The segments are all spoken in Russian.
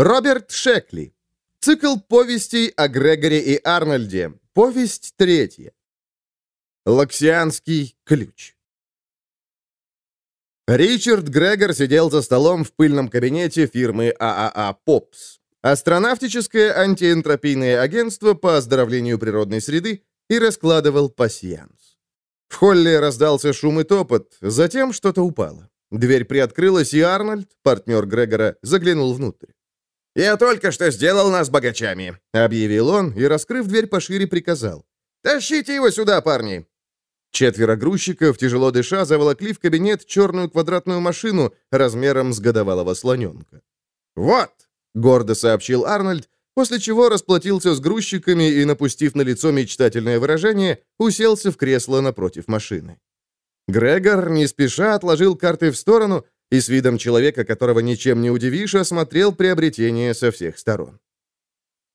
Роберт Шекли. Цикл повестей о Грегоре и Арнольде. Повесть третья. Лаксианский ключ. Ричард Грегор сидел за столом в пыльном кабинете фирмы ААА «Попс». Астронавтическое антиэнтропийное агентство по оздоровлению природной среды и раскладывал пасьянс. В холле раздался шум и топот, затем что-то упало. Дверь приоткрылась, и Арнольд, партнер Грегора, заглянул внутрь. «Я только что сделал нас богачами», — объявил он и, раскрыв дверь пошире, приказал. «Тащите его сюда, парни!» Четверо грузчиков, тяжело дыша, заволокли в кабинет черную квадратную машину размером с годовалого слоненка. «Вот!» — гордо сообщил Арнольд, после чего расплатился с грузчиками и, напустив на лицо мечтательное выражение, уселся в кресло напротив машины. Грегор не спеша отложил карты в сторону и с видом человека, которого ничем не удивишь, осмотрел приобретение со всех сторон.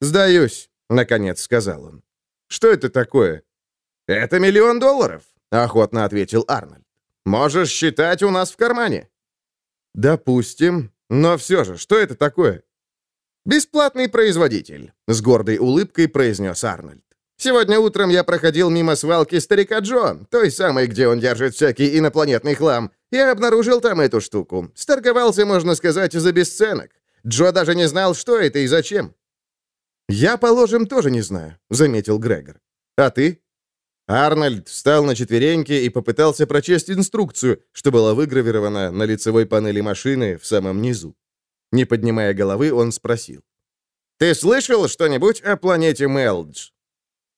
«Сдаюсь», — наконец сказал он. «Что это такое?» «Это миллион долларов», — охотно ответил Арнольд. «Можешь считать у нас в кармане». «Допустим. Но все же, что это такое?» «Бесплатный производитель», — с гордой улыбкой произнес Арнольд. «Сегодня утром я проходил мимо свалки старика Джо, той самой, где он держит всякий инопланетный хлам, я обнаружил там эту штуку. Сторговался, можно сказать, за бесценок. Джо даже не знал, что это и зачем». «Я, положим, тоже не знаю», — заметил Грегор. «А ты?» Арнольд встал на четвереньки и попытался прочесть инструкцию, что была выгравирована на лицевой панели машины в самом низу. Не поднимая головы, он спросил. «Ты слышал что-нибудь о планете Мелдж?»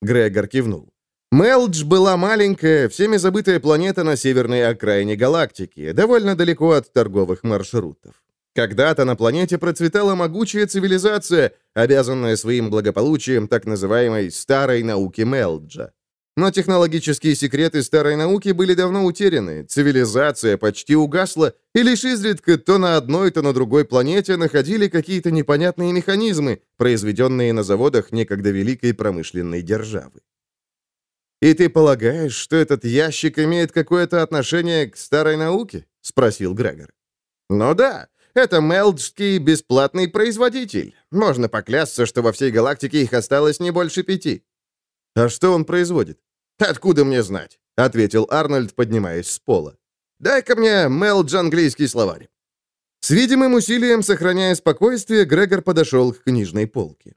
Грегор кивнул. Мелдж была маленькая, всеми забытая планета на северной окраине галактики, довольно далеко от торговых маршрутов. Когда-то на планете процветала могучая цивилизация, обязанная своим благополучием так называемой «старой науке Мелджа». Но технологические секреты старой науки были давно утеряны, цивилизация почти угасла, и лишь изредка то на одной, то на другой планете находили какие-то непонятные механизмы, произведенные на заводах некогда великой промышленной державы. «И ты полагаешь, что этот ящик имеет какое-то отношение к старой науке?» — спросил Грегор. «Ну да, это мелджский бесплатный производитель. Можно поклясться, что во всей галактике их осталось не больше пяти». «А что он производит?» «Откуда мне знать?» — ответил Арнольд, поднимаясь с пола. «Дай-ка мне Мелдж английский словарь». С видимым усилием, сохраняя спокойствие, Грегор подошел к книжной полке.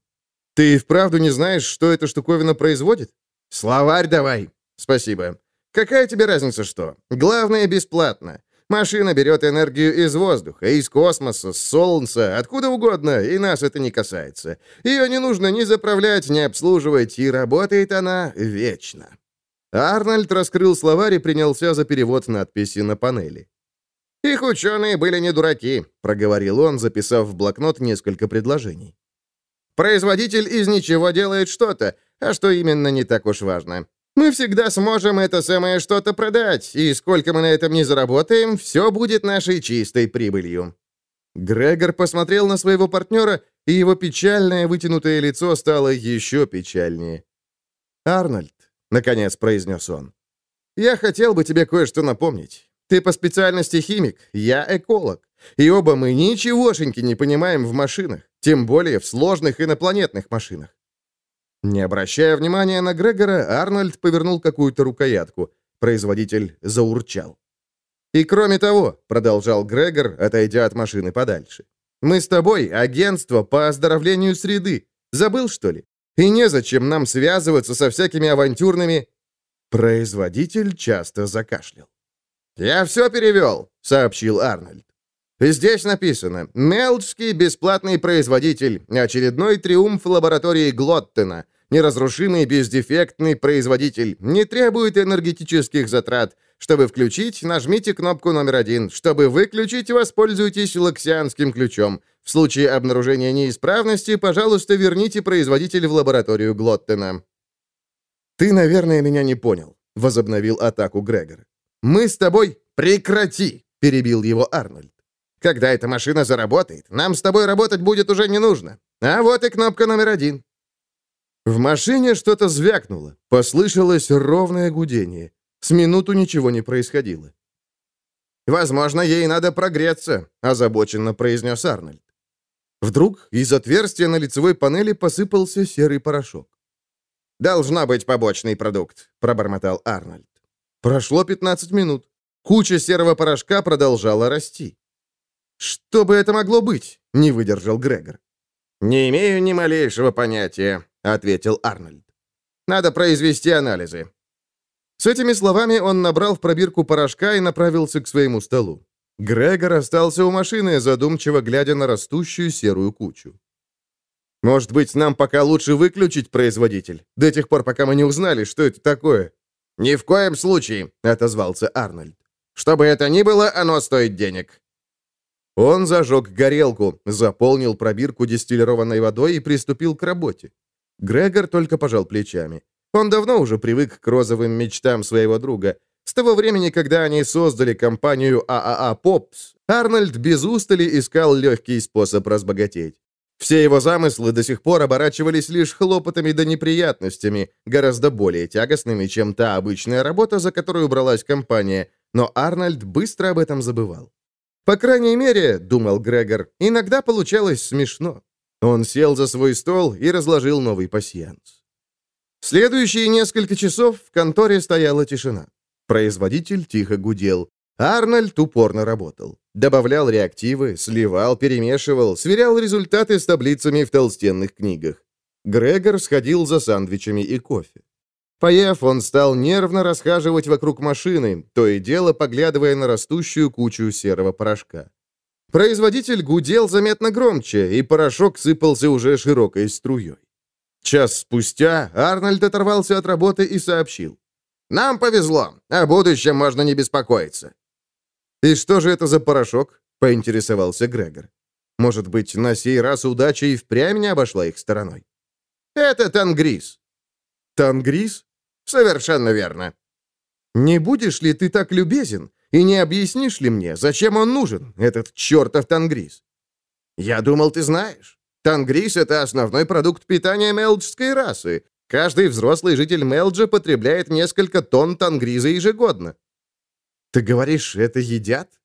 «Ты вправду не знаешь, что эта штуковина производит?» «Словарь давай». «Спасибо. Какая тебе разница что? Главное, бесплатно. Машина берет энергию из воздуха, из космоса, с солнца, откуда угодно, и нас это не касается. Ее не нужно ни заправлять, ни обслуживать, и работает она вечно». Арнольд раскрыл словарь и принялся за перевод надписи на панели. «Их ученые были не дураки», — проговорил он, записав в блокнот несколько предложений. «Производитель из ничего делает что-то, а что именно не так уж важно. Мы всегда сможем это самое что-то продать, и сколько мы на этом не заработаем, все будет нашей чистой прибылью». Грегор посмотрел на своего партнера, и его печальное вытянутое лицо стало еще печальнее. «Арнольд, — наконец произнес он. «Я хотел бы тебе кое-что напомнить. Ты по специальности химик, я эколог. И оба мы ничегошеньки не понимаем в машинах, тем более в сложных инопланетных машинах». Не обращая внимания на Грегора, Арнольд повернул какую-то рукоятку. Производитель заурчал. «И кроме того», — продолжал Грегор, отойдя от машины подальше, «мы с тобой агентство по оздоровлению среды. Забыл, что ли? И незачем нам связываться со всякими авантюрными...» Производитель часто закашлял. «Я все перевел», — сообщил Арнольд. «Здесь написано «Мелджский бесплатный производитель. Очередной триумф лаборатории Глоттена. Неразрушимый бездефектный производитель. Не требует энергетических затрат. Чтобы включить, нажмите кнопку номер один. Чтобы выключить, воспользуйтесь лаксианским ключом. В случае обнаружения неисправности, пожалуйста, верните производитель в лабораторию Глоттена». «Ты, наверное, меня не понял», — возобновил атаку Грегор. «Мы с тобой...» «Прекрати!» — перебил его Арнольд. «Когда эта машина заработает, нам с тобой работать будет уже не нужно. А вот и кнопка номер один». В машине что-то звякнуло. Послышалось ровное гудение. С минуту ничего не происходило. «Возможно, ей надо прогреться», — озабоченно произнес Арнольд. Вдруг из отверстия на лицевой панели посыпался серый порошок. «Должна быть побочный продукт», — пробормотал Арнольд. Прошло 15 минут. Куча серого порошка продолжала расти. «Что бы это могло быть?» — не выдержал Грегор. «Не имею ни малейшего понятия», — ответил Арнольд. «Надо произвести анализы». С этими словами он набрал в пробирку порошка и направился к своему столу. Грегор остался у машины, задумчиво глядя на растущую серую кучу. «Может быть, нам пока лучше выключить производитель, до тех пор, пока мы не узнали, что это такое?» «Ни в коем случае», — отозвался Арнольд. «Что бы это ни было, оно стоит денег». Он зажег горелку, заполнил пробирку дистиллированной водой и приступил к работе. Грегор только пожал плечами. Он давно уже привык к розовым мечтам своего друга. С того времени, когда они создали компанию ААА «Попс», Арнольд без устали искал легкий способ разбогатеть. Все его замыслы до сих пор оборачивались лишь хлопотами да неприятностями, гораздо более тягостными, чем та обычная работа, за которую бралась компания, но Арнольд быстро об этом забывал. По крайней мере, думал Грегор, иногда получалось смешно. Он сел за свой стол и разложил новый пасьянс. Следующие несколько часов в конторе стояла тишина. Производитель тихо гудел. Арнольд упорно работал. Добавлял реактивы, сливал, перемешивал, сверял результаты с таблицами в толстенных книгах. Грегор сходил за сандвичами и кофе. Поев, он стал нервно расхаживать вокруг машины, то и дело поглядывая на растущую кучу серого порошка. Производитель гудел заметно громче, и порошок сыпался уже широкой струей. Час спустя Арнольд оторвался от работы и сообщил. «Нам повезло. О будущем можно не беспокоиться». «И что же это за порошок?» — поинтересовался Грегор. «Может быть, на сей раз удача и впрямь не обошла их стороной?» «Это тангрис». «Тангрис?» «Совершенно верно». «Не будешь ли ты так любезен и не объяснишь ли мне, зачем он нужен, этот чертов тангрис?» «Я думал, ты знаешь». Тангрис — это основной продукт питания мелджской расы. Каждый взрослый житель Мелджа потребляет несколько тонн тангриза ежегодно. Ты говоришь, это едят?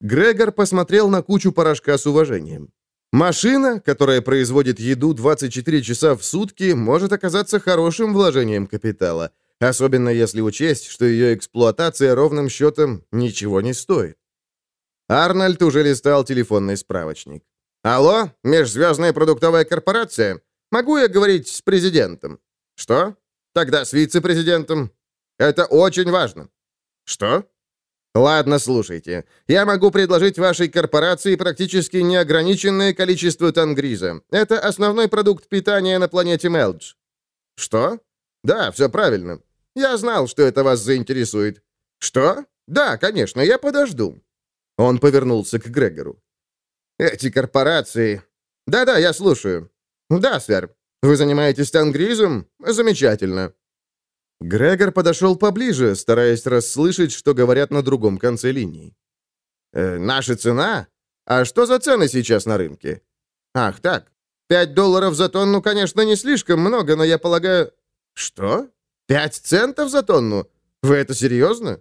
Грегор посмотрел на кучу порошка с уважением. Машина, которая производит еду 24 часа в сутки, может оказаться хорошим вложением капитала, особенно если учесть, что ее эксплуатация ровным счетом ничего не стоит. Арнольд уже листал телефонный справочник. «Алло, межзвездная продуктовая корпорация? Могу я говорить с президентом?» «Что? Тогда с вице-президентом. Это очень важно». «Что?» «Ладно, слушайте. Я могу предложить вашей корпорации практически неограниченное количество тангриза. Это основной продукт питания на планете Мелдж». «Что?» «Да, все правильно. Я знал, что это вас заинтересует». «Что?» «Да, конечно, я подожду». Он повернулся к Грегору. Эти корпорации... Да-да, я слушаю. Да, сэр. Вы занимаетесь тангризом? Замечательно. Грегор подошел поближе, стараясь расслышать, что говорят на другом конце линии. «Э, «Наша цена? А что за цены сейчас на рынке?» «Ах, так. Пять долларов за тонну, конечно, не слишком много, но я полагаю...» «Что? Пять центов за тонну? Вы это серьезно?»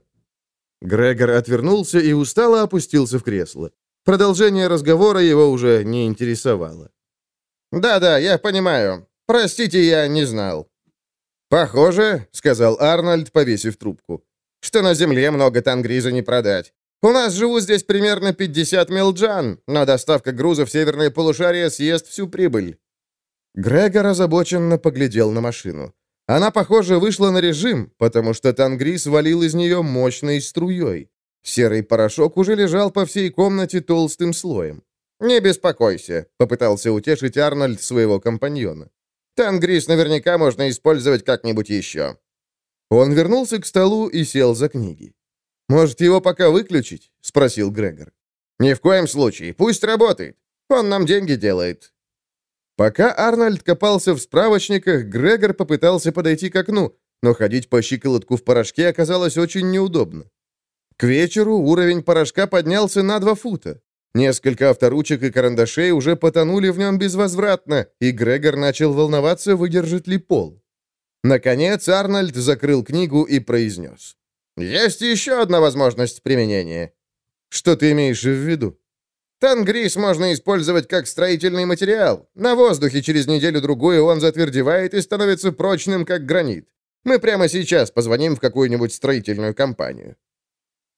Грегор отвернулся и устало опустился в кресло. Продолжение разговора его уже не интересовало. «Да-да, я понимаю. Простите, я не знал». «Похоже», — сказал Арнольд, повесив трубку, «что на земле много тангриза не продать. У нас живут здесь примерно 50 мелджан, но доставка груза в северное полушарие съест всю прибыль». Грегор озабоченно поглядел на машину. Она, похоже, вышла на режим, потому что тангриз валил из нее мощной струей. Серый порошок уже лежал по всей комнате толстым слоем. «Не беспокойся», — попытался утешить Арнольд своего компаньона. «Тангрис наверняка можно использовать как-нибудь еще». Он вернулся к столу и сел за книги. «Может, его пока выключить?» — спросил Грегор. «Ни в коем случае. Пусть работает. Он нам деньги делает». Пока Арнольд копался в справочниках, Грегор попытался подойти к окну, но ходить по щиколотку в порошке оказалось очень неудобно. К вечеру уровень порошка поднялся на два фута. Несколько авторучек и карандашей уже потонули в нем безвозвратно, и Грегор начал волноваться, выдержит ли пол. Наконец Арнольд закрыл книгу и произнес. «Есть еще одна возможность применения». «Что ты имеешь в виду?» Тангрис можно использовать как строительный материал. На воздухе через неделю-другую он затвердевает и становится прочным, как гранит. Мы прямо сейчас позвоним в какую-нибудь строительную компанию».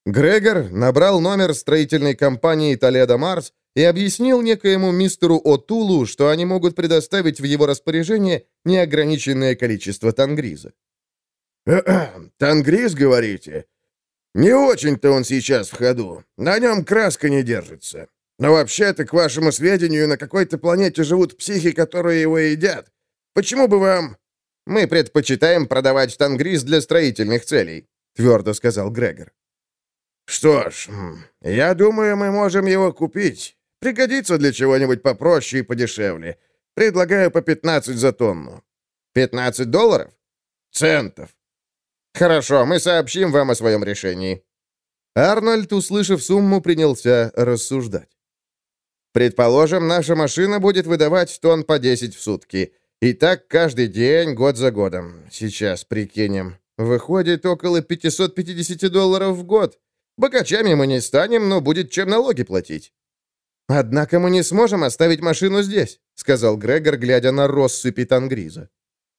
Грегор набрал номер строительной компании «Толедо Марс» и объяснил некоему мистеру Отулу, что они могут предоставить в его распоряжение неограниченное количество тангриза. «Тангриз, говорите? Не очень-то он сейчас в ходу. На нем краска не держится. Но вообще-то, к вашему сведению, на какой-то планете живут психи, которые его едят. Почему бы вам...» «Мы предпочитаем продавать тангриз для строительных целей», — твердо сказал Грегор. «Что ж, я думаю, мы можем его купить. Пригодится для чего-нибудь попроще и подешевле. Предлагаю по 15 за тонну». «15 долларов?» «Центов». «Хорошо, мы сообщим вам о своем решении». Арнольд, услышав сумму, принялся рассуждать. «Предположим, наша машина будет выдавать тонн по 10 в сутки. И так каждый день, год за годом. Сейчас прикинем. Выходит около 550 долларов в год. Богачами мы не станем, но будет чем налоги платить. «Однако мы не сможем оставить машину здесь», — сказал Грегор, глядя на россыпи тангриза.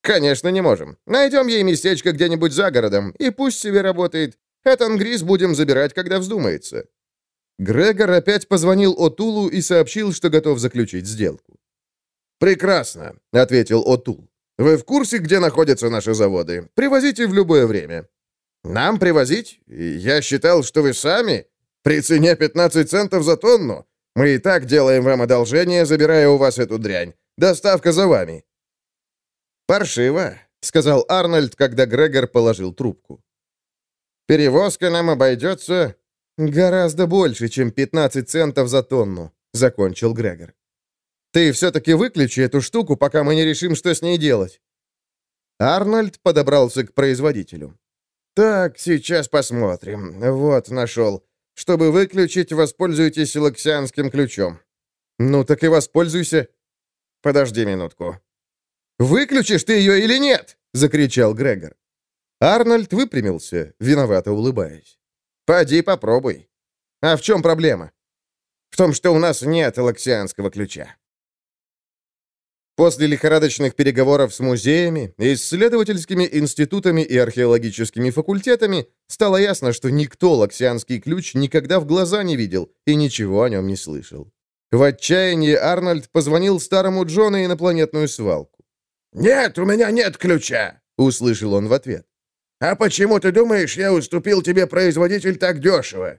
«Конечно, не можем. Найдем ей местечко где-нибудь за городом, и пусть себе работает. А тангриз будем забирать, когда вздумается». Грегор опять позвонил Отулу и сообщил, что готов заключить сделку. «Прекрасно», — ответил Отул. «Вы в курсе, где находятся наши заводы? Привозите в любое время». «Нам привозить? Я считал, что вы сами. При цене 15 центов за тонну. Мы и так делаем вам одолжение, забирая у вас эту дрянь. Доставка за вами». «Паршиво», — сказал Арнольд, когда Грегор положил трубку. «Перевозка нам обойдется гораздо больше, чем 15 центов за тонну», — закончил Грегор. «Ты все-таки выключи эту штуку, пока мы не решим, что с ней делать». Арнольд подобрался к производителю. «Так, сейчас посмотрим. Вот, нашел. Чтобы выключить, воспользуйтесь лаксианским ключом». «Ну, так и воспользуйся». «Подожди минутку». «Выключишь ты ее или нет?» — закричал Грегор. Арнольд выпрямился, виновато улыбаясь. «Поди попробуй». «А в чем проблема?» «В том, что у нас нет лаксианского ключа». После лихорадочных переговоров с музеями, исследовательскими институтами и археологическими факультетами стало ясно, что никто лаксианский ключ никогда в глаза не видел и ничего о нем не слышал. В отчаянии Арнольд позвонил старому Джону инопланетную свалку. «Нет, у меня нет ключа!» — услышал он в ответ. «А почему ты думаешь, я уступил тебе производитель так дешево?»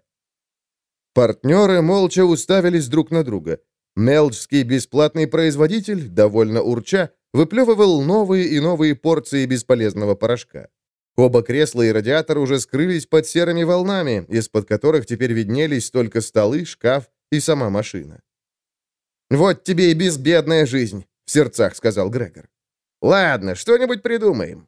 Партнеры молча уставились друг на друга. Мелджский бесплатный производитель, довольно урча, выплевывал новые и новые порции бесполезного порошка. Оба кресла и радиатор уже скрылись под серыми волнами, из-под которых теперь виднелись только столы, шкаф и сама машина. «Вот тебе и безбедная жизнь», — в сердцах сказал Грегор. «Ладно, что-нибудь придумаем».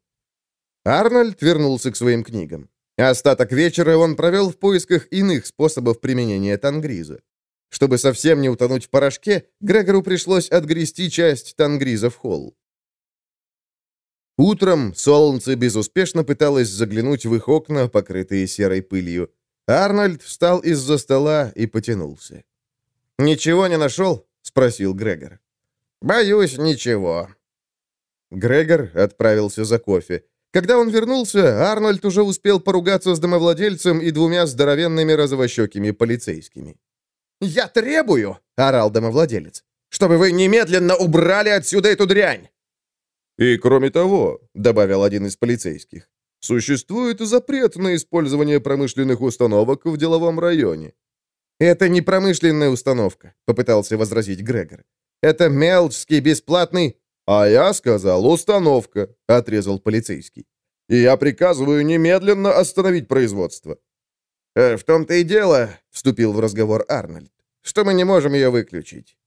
Арнольд вернулся к своим книгам. Остаток вечера он провел в поисках иных способов применения тангриза. Чтобы совсем не утонуть в порошке, Грегору пришлось отгрести часть тангриза в холл. Утром солнце безуспешно пыталось заглянуть в их окна, покрытые серой пылью. Арнольд встал из-за стола и потянулся. «Ничего не нашел?» — спросил Грегор. «Боюсь, ничего». Грегор отправился за кофе. Когда он вернулся, Арнольд уже успел поругаться с домовладельцем и двумя здоровенными розовощекими полицейскими. «Я требую!» — орал домовладелец. «Чтобы вы немедленно убрали отсюда эту дрянь!» «И кроме того», — добавил один из полицейских, «существует запрет на использование промышленных установок в деловом районе». «Это не промышленная установка», — попытался возразить Грегор. «Это мелчский бесплатный...» «А я сказал, установка», — отрезал полицейский. «И я приказываю немедленно остановить производство». «Э, «В том-то и дело», — вступил в разговор Арнольд что мы не можем ее выключить».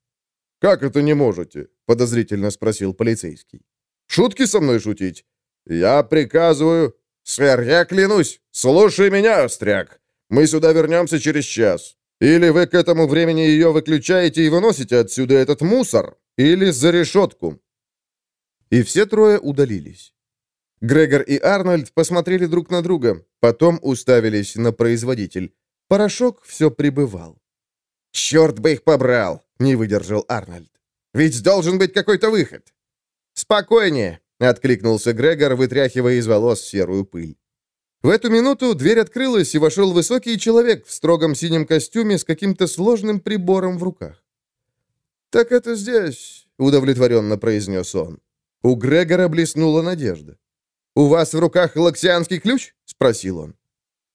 «Как это не можете?» — подозрительно спросил полицейский. «Шутки со мной шутить? Я приказываю...» «Сэр, я клянусь! Слушай меня, Остряк! Мы сюда вернемся через час. Или вы к этому времени ее выключаете и выносите отсюда этот мусор, или за решетку». И все трое удалились. Грегор и Арнольд посмотрели друг на друга, потом уставились на производитель. Порошок все прибывал. «Черт бы их побрал!» — не выдержал Арнольд. «Ведь должен быть какой-то выход!» «Спокойнее!» — откликнулся Грегор, вытряхивая из волос серую пыль. В эту минуту дверь открылась, и вошел высокий человек в строгом синем костюме с каким-то сложным прибором в руках. «Так это здесь», — удовлетворенно произнес он. У Грегора блеснула надежда. «У вас в руках лаксианский ключ?» — спросил он.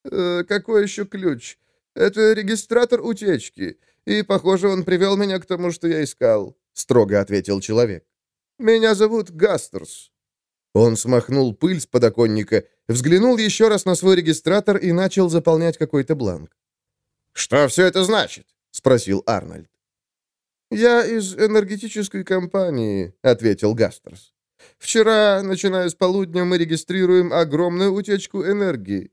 «Э, «Какой еще ключ? Это регистратор утечки, и, похоже, он привел меня к тому, что я искал», — строго ответил человек. «Меня зовут Гастерс». Он смахнул пыль с подоконника, взглянул еще раз на свой регистратор и начал заполнять какой-то бланк. «Что все это значит?» — спросил Арнольд. «Я из энергетической компании», — ответил Гастерс. «Вчера, начиная с полудня, мы регистрируем огромную утечку энергии».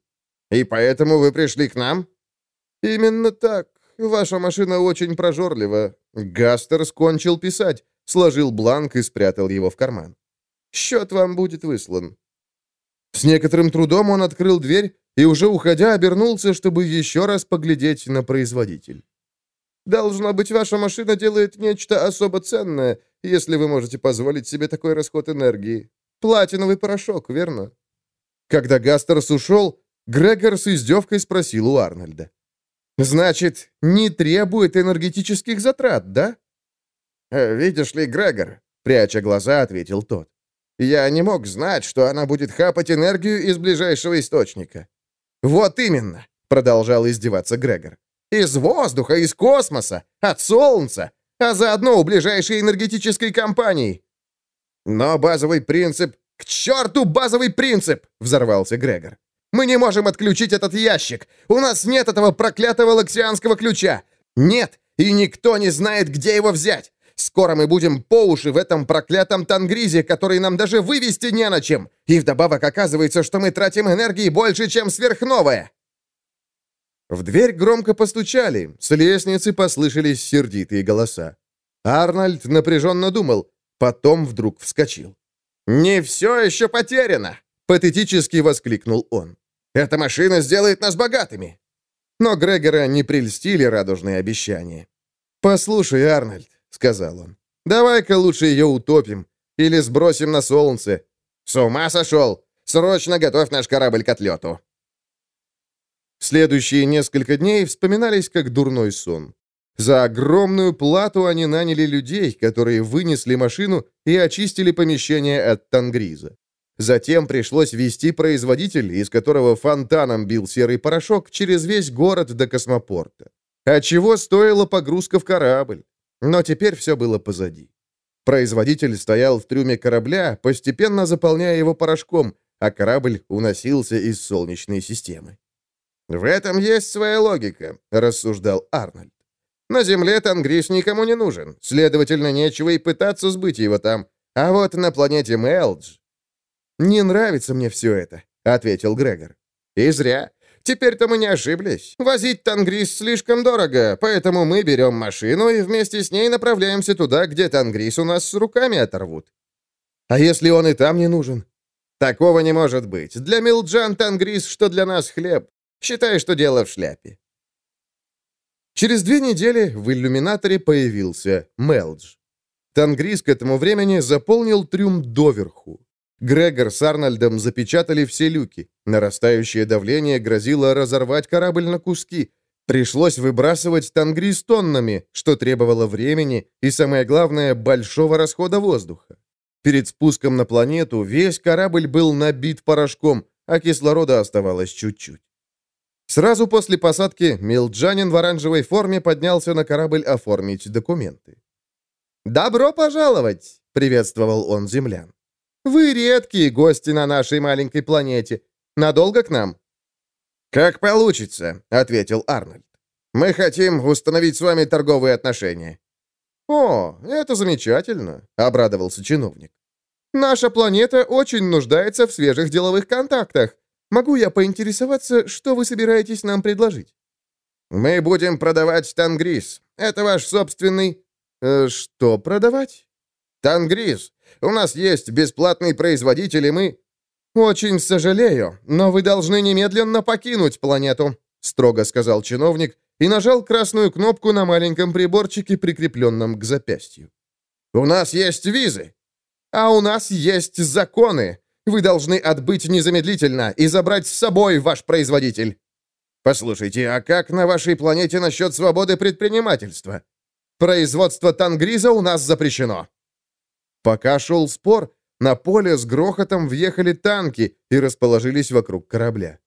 «И поэтому вы пришли к нам?» «Именно так. Ваша машина очень прожорлива». Гастерс кончил писать, сложил бланк и спрятал его в карман. «Счет вам будет выслан». С некоторым трудом он открыл дверь и, уже уходя, обернулся, чтобы еще раз поглядеть на производитель. Должно быть, ваша машина делает нечто особо ценное, если вы можете позволить себе такой расход энергии. Платиновый порошок, верно?» Когда Гастерс ушел, Грегор с издевкой спросил у Арнольда. «Значит, не требует энергетических затрат, да?» «Э, «Видишь ли, Грегор», — пряча глаза, ответил тот. «Я не мог знать, что она будет хапать энергию из ближайшего источника». «Вот именно», — продолжал издеваться Грегор. Из воздуха, из космоса, от Солнца, а заодно у ближайшей энергетической компании. Но базовый принцип... К черту базовый принцип! Взорвался Грегор. Мы не можем отключить этот ящик. У нас нет этого проклятого лаксианского ключа. Нет, и никто не знает, где его взять. Скоро мы будем по уши в этом проклятом тангризе, который нам даже вывести не на чем. И вдобавок оказывается, что мы тратим энергии больше, чем сверхновая. В дверь громко постучали, с лестницы послышались сердитые голоса. Арнольд напряженно думал, потом вдруг вскочил. «Не все еще потеряно!» — патетически воскликнул он. «Эта машина сделает нас богатыми!» Но Грегора не прельстили радужные обещания. «Послушай, Арнольд», — сказал он, — «давай-ка лучше ее утопим или сбросим на солнце». «С ума сошел! Срочно готовь наш корабль к отлету!» Следующие несколько дней вспоминались как дурной сон. За огромную плату они наняли людей, которые вынесли машину и очистили помещение от тангриза. Затем пришлось вести производитель, из которого фонтаном бил серый порошок, через весь город до космопорта. А чего стоила погрузка в корабль? Но теперь все было позади. Производитель стоял в трюме корабля, постепенно заполняя его порошком, а корабль уносился из Солнечной системы. «В этом есть своя логика», — рассуждал Арнольд. «На Земле Тангрис никому не нужен, следовательно, нечего и пытаться сбыть его там. А вот на планете Мелдж...» «Не нравится мне все это», — ответил Грегор. «И зря. Теперь-то мы не ошиблись. Возить Тангрис слишком дорого, поэтому мы берем машину и вместе с ней направляемся туда, где Тангрис у нас с руками оторвут». «А если он и там не нужен?» «Такого не может быть. Для Милджан Тангрис, что для нас хлеб. Считай, что дело в шляпе. Через две недели в иллюминаторе появился Мелдж. Тангрис к этому времени заполнил трюм доверху. Грегор с Арнольдом запечатали все люки. Нарастающее давление грозило разорвать корабль на куски. Пришлось выбрасывать тангрис тоннами, что требовало времени и, самое главное, большого расхода воздуха. Перед спуском на планету весь корабль был набит порошком, а кислорода оставалось чуть-чуть. Сразу после посадки Милджанин в оранжевой форме поднялся на корабль оформить документы. «Добро пожаловать!» — приветствовал он землян. «Вы редкие гости на нашей маленькой планете. Надолго к нам?» «Как получится», — ответил Арнольд. «Мы хотим установить с вами торговые отношения». «О, это замечательно», — обрадовался чиновник. «Наша планета очень нуждается в свежих деловых контактах. Могу я поинтересоваться, что вы собираетесь нам предложить?» «Мы будем продавать тангрис. Это ваш собственный...» э, «Что продавать?» «Тангрис. У нас есть бесплатный производитель, и мы...» «Очень сожалею, но вы должны немедленно покинуть планету», строго сказал чиновник и нажал красную кнопку на маленьком приборчике, прикрепленном к запястью. «У нас есть визы, а у нас есть законы. Вы должны отбыть незамедлительно и забрать с собой ваш производитель». «Послушайте, а как на вашей планете насчет свободы предпринимательства? Производство тангриза у нас запрещено». Пока шел спор, на поле с грохотом въехали танки и расположились вокруг корабля.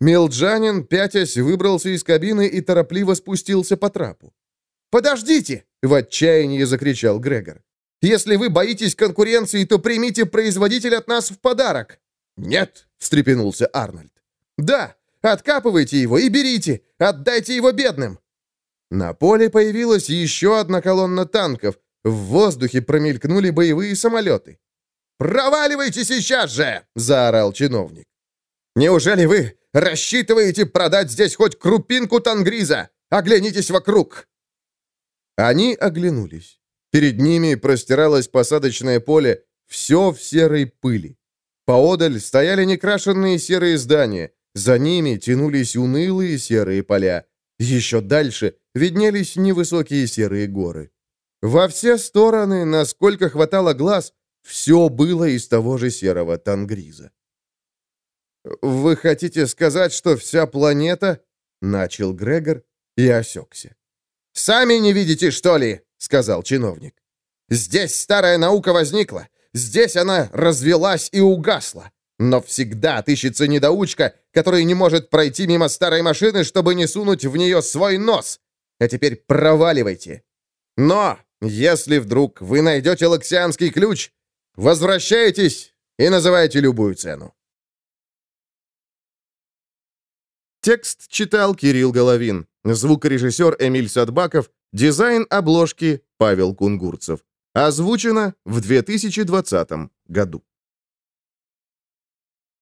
Милджанин, пятясь, выбрался из кабины и торопливо спустился по трапу. «Подождите!» — в отчаянии закричал Грегор. «Если вы боитесь конкуренции, то примите производитель от нас в подарок!» «Нет!» — встрепенулся Арнольд. «Да! Откапывайте его и берите! Отдайте его бедным!» На поле появилась еще одна колонна танков. В воздухе промелькнули боевые самолеты. «Проваливайте сейчас же!» — заорал чиновник. «Неужели вы рассчитываете продать здесь хоть крупинку тангриза? Оглянитесь вокруг!» Они оглянулись. Перед ними простиралось посадочное поле, все в серой пыли. Поодаль стояли некрашенные серые здания, за ними тянулись унылые серые поля. Еще дальше виднелись невысокие серые горы. Во все стороны, насколько хватало глаз, все было из того же серого тангриза. «Вы хотите сказать, что вся планета...» — начал Грегор и осекся. «Сами не видите, что ли?» — сказал чиновник. «Здесь старая наука возникла. Здесь она развелась и угасла. Но всегда отыщется недоучка, который не может пройти мимо старой машины, чтобы не сунуть в нее свой нос. А теперь проваливайте. Но, если вдруг вы найдете лаксианский ключ, Возвращайтесь и называйте любую цену. Текст читал Кирилл Головин, звукорежиссер Эмиль Садбаков, дизайн обложки Павел Кунгурцев. Озвучено в 2020 году.